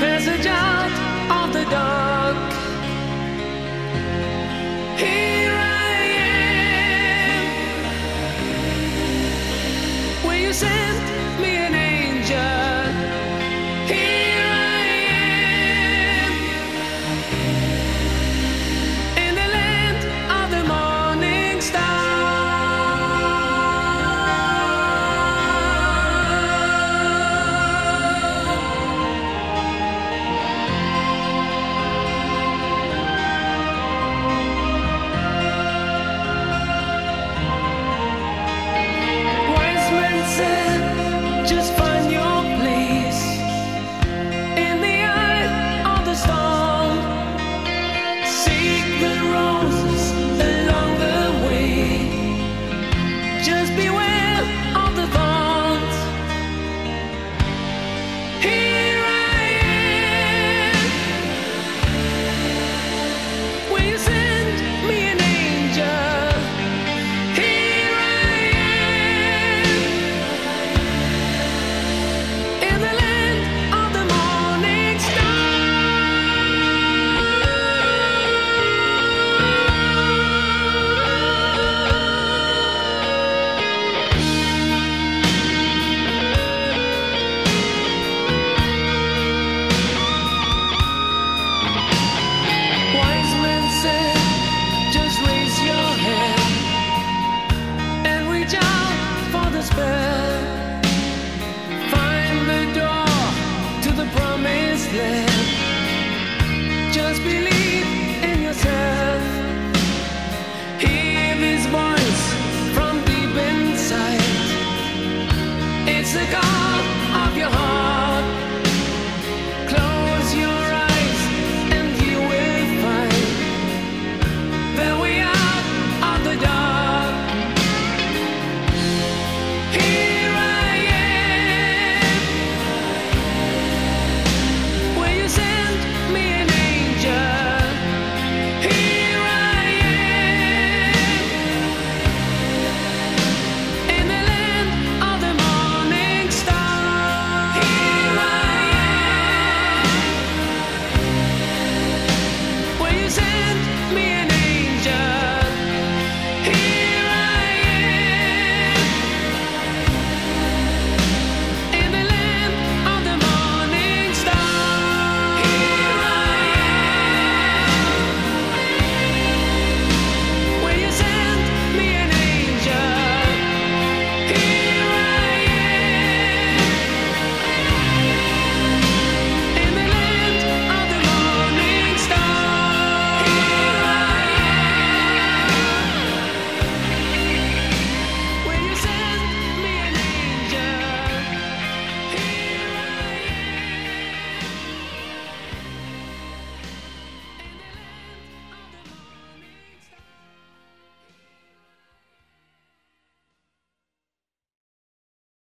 passage out of the dark. Here I am. You send me an